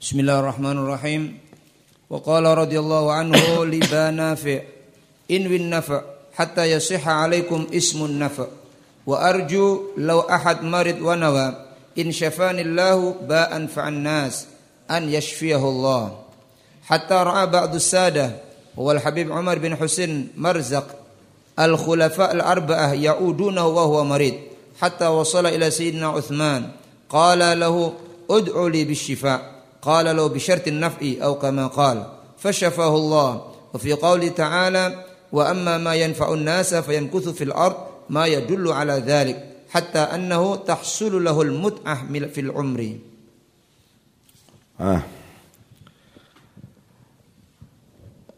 Bismillahirrahmanirrahim. Wa qala radhiyallahu anhu li banafi in win nafa hatta yasihha alaikum ismun nafa wa arju law ahad marid wa nawa in syafani Allahu ba'an fa'an nas an yashfiyahu Allah hatta ra'a ba'du sadah wal Habib Umar bin Husain Marzaq al khulafa al arba'ah ya'udunahu wa huwa marid hatta wasala ila sayyidina Uthman qala lahu ud'u li bishifa' قال له بشرط النفع أو كما قال. فشفاه الله. وفي قوله تعالى وأما ما ينفع الناس فيمكث في الأرض ما يدل على ذلك حتى أنه تحصل له المتعة في العمر.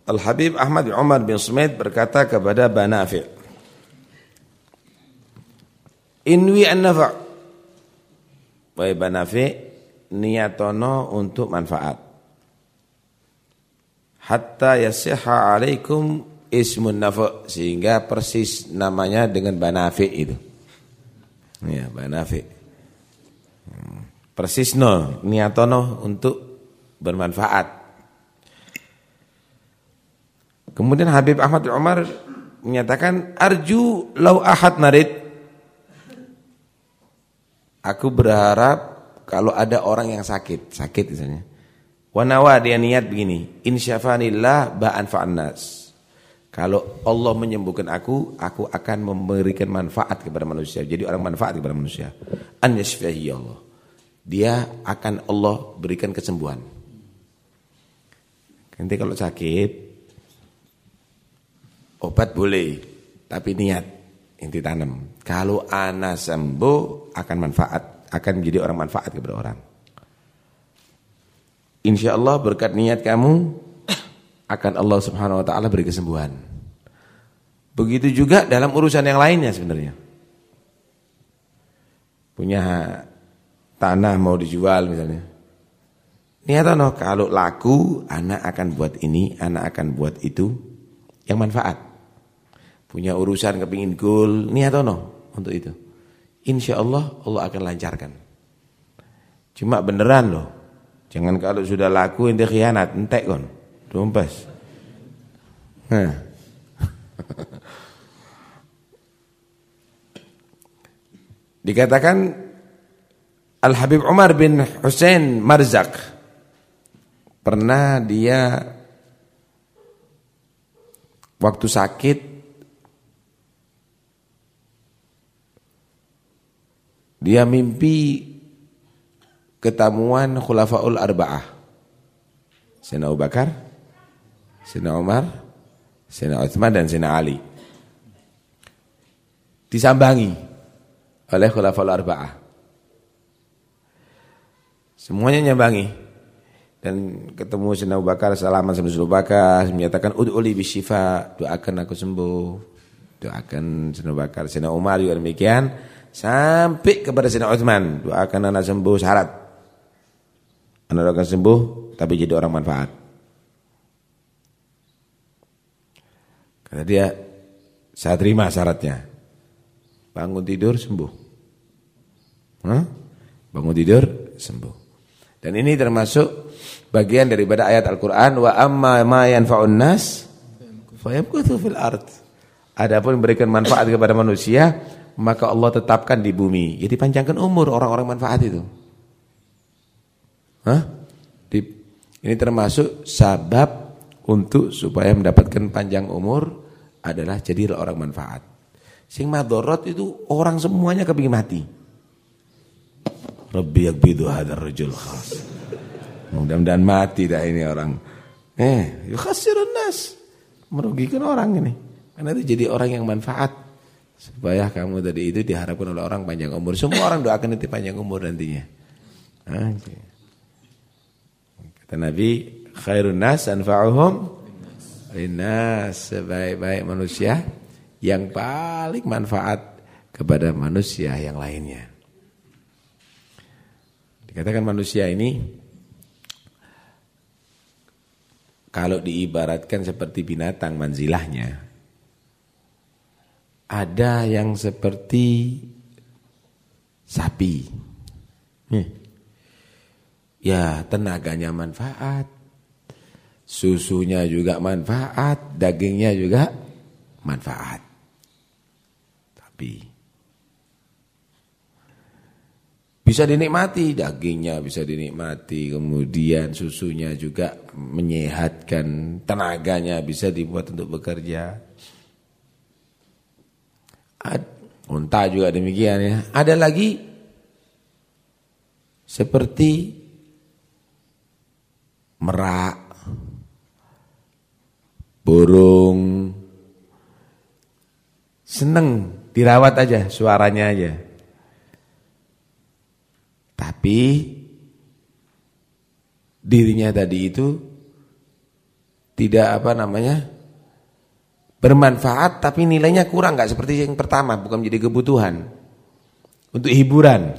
Al-Habib Ahmad bin Umar bin Sumait berkata kepada Banafi Inwi an-nafa' Wahai Banafi niatono untuk manfaat. Hatta yasiha alaikum ismun nafa sehingga persis namanya dengan banafi itu. Ya, banafi. Persis no niatono untuk bermanfaat. Kemudian Habib Ahmad Umar menyatakan arju lau ahad narid. Aku berharap kalau ada orang yang sakit, sakit misalnya. Wanawa dia niat begini, insyafanillah ba'an fa'annas. Kalau Allah menyembuhkan aku, aku akan memberikan manfaat kepada manusia. Jadi orang manfaat kepada manusia. An yashfihi Allah. Dia akan Allah berikan kesembuhan. Nanti kalau sakit, obat boleh, tapi niat inti tanam. Kalau anak sembuh akan manfaat akan menjadi orang manfaat kepada orang. Insya Allah berkat niat kamu akan Allah Subhanahu Wa Taala beri kesembuhan. Begitu juga dalam urusan yang lainnya sebenarnya. Punya tanah mau dijual misalnya. Niat no kalau laku anak akan buat ini, anak akan buat itu yang manfaat. Punya urusan kepingin goal, niat no untuk itu insya Allah Allah akan lancarkan. Cuma beneran loh. Jangan kalau sudah laku ente khianat, entek kon. Dompas. Dikatakan Al Habib Umar bin Hussein Marzak pernah dia waktu sakit Dia mimpi ketemuan khulafaul arba'ah. Sayyidina Abu Bakar, Sayyidina Umar, Sayyidina Uthman dan Sayyidina Ali. Disambangi oleh khulafaul arba'ah. Semuanya nyambangi. Dan ketemu Sayyidina Abu Bakar, salaman sama Abu Bakar, menyatakan ud'uli bisyifa, doakan aku sembuh. Doakan Sayyidina Abu Bakar, Sayyidina Umar juga demikian. Sampai kepada Sayyidina Uthman. Doakan anak sembuh syarat. Anak akan sembuh Tapi jadi orang manfaat. Kata dia Saya terima syaratnya. Bangun tidur sembuh. Hah? Bangun tidur sembuh. Dan ini termasuk Bagian daripada ayat Al-Quran Wa amma ma yanfa'un nas Fayamkuthu fil ard. Adapun memberikan manfaat kepada manusia maka Allah tetapkan di bumi. Jadi panjangkan umur orang-orang manfaat itu. Hah? Di, ini termasuk sabab untuk supaya mendapatkan panjang umur adalah jadi orang manfaat. Sing madorot itu orang semuanya kepingin mati. Rabbi yakbidu hadar rajul khas. Mudah-mudahan mati dah ini orang. Eh, yukhasirun nas. Merugikan orang ini. Karena itu jadi orang yang manfaat. Supaya kamu tadi itu diharapkan oleh orang panjang umur. Semua orang doakan nanti panjang umur nantinya. Okay. Kata Nabi, khairun nas anfa'uhum linnas sebaik-baik manusia yang paling manfaat kepada manusia yang lainnya. Dikatakan manusia ini kalau diibaratkan seperti binatang manzilahnya ada yang seperti sapi. Ya tenaganya manfaat. Susunya juga manfaat, dagingnya juga manfaat. Tapi bisa dinikmati dagingnya bisa dinikmati, kemudian susunya juga menyehatkan, tenaganya bisa dibuat untuk bekerja. Unta juga demikian ya. Ada lagi seperti merak, burung, seneng dirawat aja suaranya aja. Tapi dirinya tadi itu tidak apa namanya bermanfaat tapi nilainya kurang nggak seperti yang pertama bukan menjadi kebutuhan untuk hiburan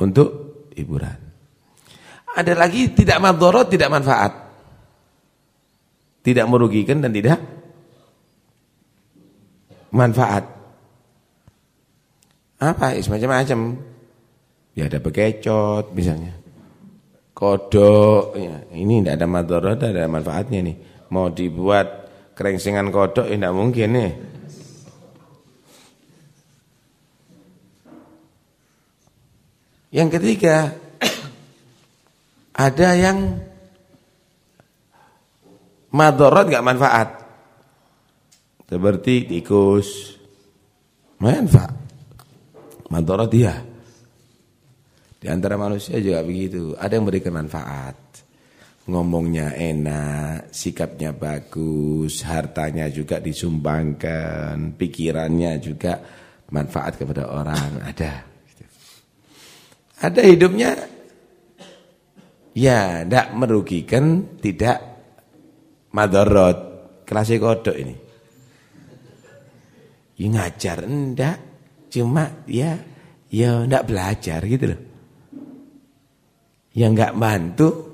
untuk hiburan ada lagi tidak madorot, tidak manfaat. Tidak merugikan dan tidak manfaat. Apa? Semacam-macam. Ya ada bekecot misalnya. Kodok. Ya, ini tidak ada madorot, ada manfaatnya nih. Mau dibuat kerengsingan kodok, ya tidak mungkin nih. Yang ketiga, ada yang madorot gak manfaat. Seperti tikus. Manfaat. Madorot dia. Di antara manusia juga begitu. Ada yang berikan manfaat. Ngomongnya enak, sikapnya bagus, hartanya juga disumbangkan, pikirannya juga manfaat kepada orang. Ada. Ada hidupnya Ya, tidak merugikan, tidak madorot. Kelasnya kodok ini. Ya ngajar enggak, cuma ya ya enggak belajar gitu loh. Ya enggak bantu,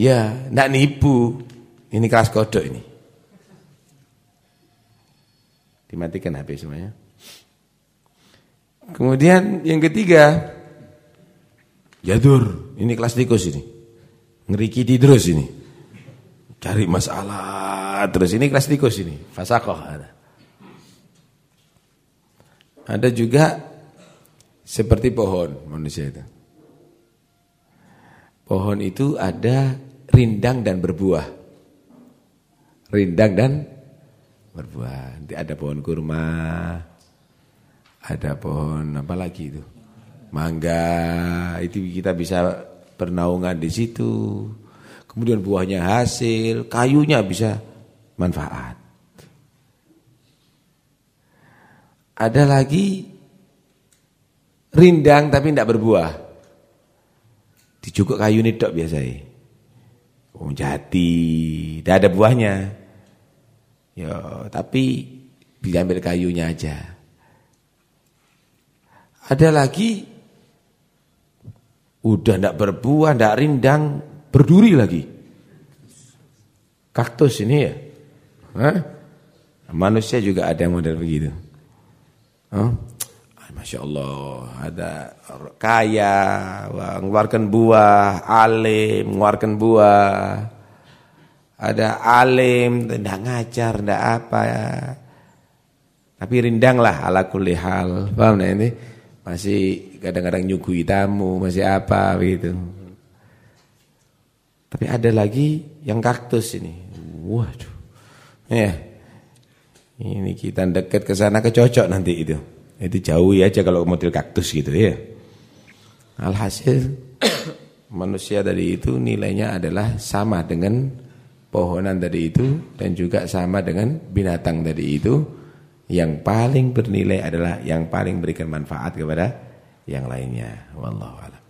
ya enggak nipu. Ini kelas kodok ini. Dimatikan HP semuanya. Kemudian yang ketiga, Jadur, ini kelas tikus ini. Ngerikiti terus ini. Cari masalah terus ini kelas tikus ini. Fasakoh ada. Ada juga seperti pohon manusia itu. Pohon itu ada rindang dan berbuah. Rindang dan berbuah. Nanti ada pohon kurma, ada pohon apa lagi itu? mangga itu kita bisa bernaungan di situ. Kemudian buahnya hasil, kayunya bisa manfaat. Ada lagi rindang tapi tidak berbuah. Dicukuk kayu ini dok biasanya. Oh, jati, tidak ada buahnya. Ya, tapi diambil kayunya aja. Ada lagi Udah tidak berbuah, tidak rindang, berduri lagi. Kaktus ini ya. Hah? Manusia juga ada model begitu. Hah? Masya Allah, ada kaya, mengeluarkan buah, alim, mengeluarkan buah. Ada alim, tidak ngajar, tidak apa ya. Tapi rindang lah ala kulli hal. Paham ini? Masih kadang-kadang nyugui tamu, masih apa begitu. Tapi ada lagi yang kaktus ini. Waduh. Ya. Ini kita dekat ke sana kecocok nanti itu. Itu jauh ya aja kalau model kaktus gitu ya. Alhasil manusia tadi itu nilainya adalah sama dengan pohonan tadi itu dan juga sama dengan binatang tadi itu. Yang paling bernilai adalah yang paling berikan manfaat kepada yang lainnya wallahu alam